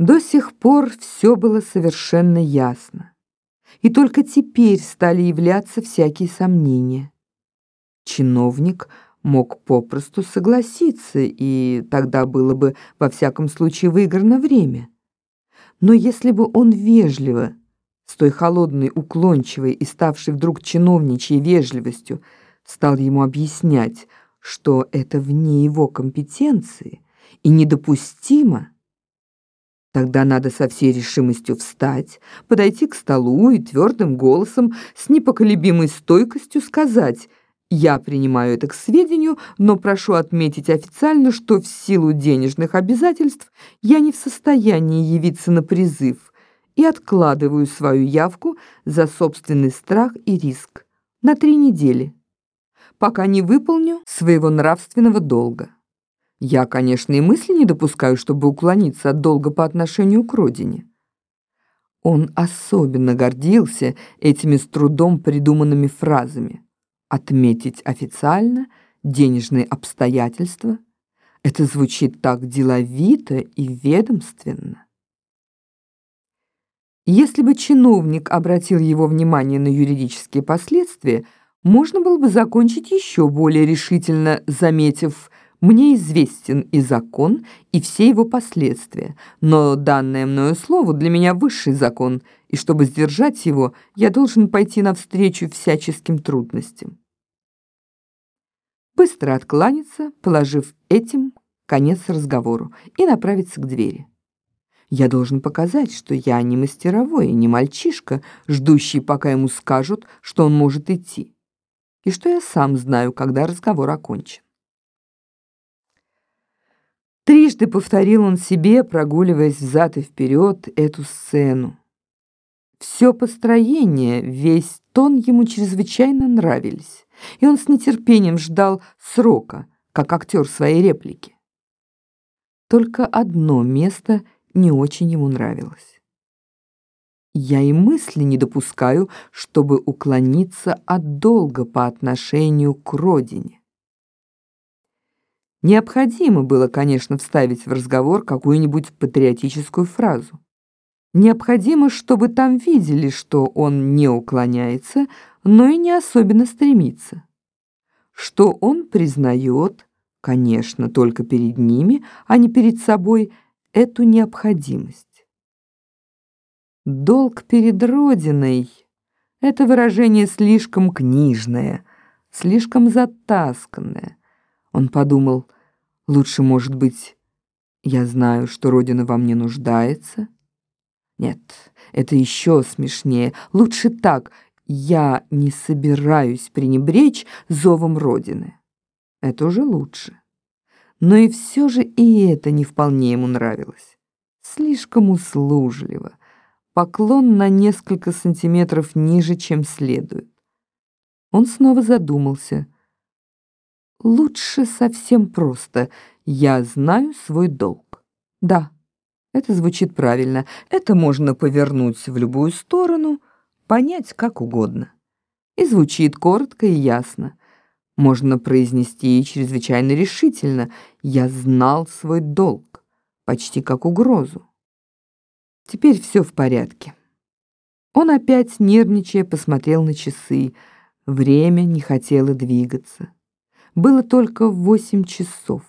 До сих пор все было совершенно ясно. И только теперь стали являться всякие сомнения. Чиновник мог попросту согласиться, и тогда было бы во всяком случае выиграно время. Но если бы он вежливо, с той холодной, уклончивой и ставшей вдруг чиновничьей вежливостью, стал ему объяснять, что это вне его компетенции и недопустимо, Тогда надо со всей решимостью встать, подойти к столу и твердым голосом с непоколебимой стойкостью сказать «Я принимаю это к сведению, но прошу отметить официально, что в силу денежных обязательств я не в состоянии явиться на призыв и откладываю свою явку за собственный страх и риск на три недели, пока не выполню своего нравственного долга». Я, конечно, и мысли не допускаю, чтобы уклониться от долга по отношению к родине. Он особенно гордился этими с трудом придуманными фразами. Отметить официально денежные обстоятельства. Это звучит так деловито и ведомственно. Если бы чиновник обратил его внимание на юридические последствия, можно было бы закончить еще более решительно, заметив мне известен и закон, и все его последствия, но данное мною слово для меня высший закон, и чтобы сдержать его, я должен пойти навстречу всяческим трудностям. Быстро откланяться, положив этим конец разговору, и направиться к двери. Я должен показать, что я не мастеровой, не мальчишка, ждущий, пока ему скажут, что он может идти, и что я сам знаю, когда разговор окончен. Трижды повторил он себе, прогуливаясь взад и вперед, эту сцену. Все построение, весь тон ему чрезвычайно нравились, и он с нетерпением ждал срока, как актер своей реплики. Только одно место не очень ему нравилось. Я и мысли не допускаю, чтобы уклониться от долга по отношению к родине. Необходимо было, конечно, вставить в разговор какую-нибудь патриотическую фразу. Необходимо, чтобы там видели, что он не уклоняется, но и не особенно стремится. Что он признает, конечно, только перед ними, а не перед собой, эту необходимость. «Долг перед Родиной» — это выражение слишком книжное, слишком затасканное. Он подумал, лучше, может быть, я знаю, что Родина во мне нуждается? Нет, это еще смешнее. Лучше так, я не собираюсь пренебречь зовом Родины. Это уже лучше. Но и все же и это не вполне ему нравилось. Слишком услужливо. Поклон на несколько сантиметров ниже, чем следует. Он снова задумался — Лучше совсем просто. Я знаю свой долг. Да, это звучит правильно. Это можно повернуть в любую сторону, понять как угодно. И звучит коротко и ясно. Можно произнести и чрезвычайно решительно. Я знал свой долг, почти как угрозу. Теперь все в порядке. Он опять, нервничая, посмотрел на часы. Время не хотело двигаться. Было только восемь часов.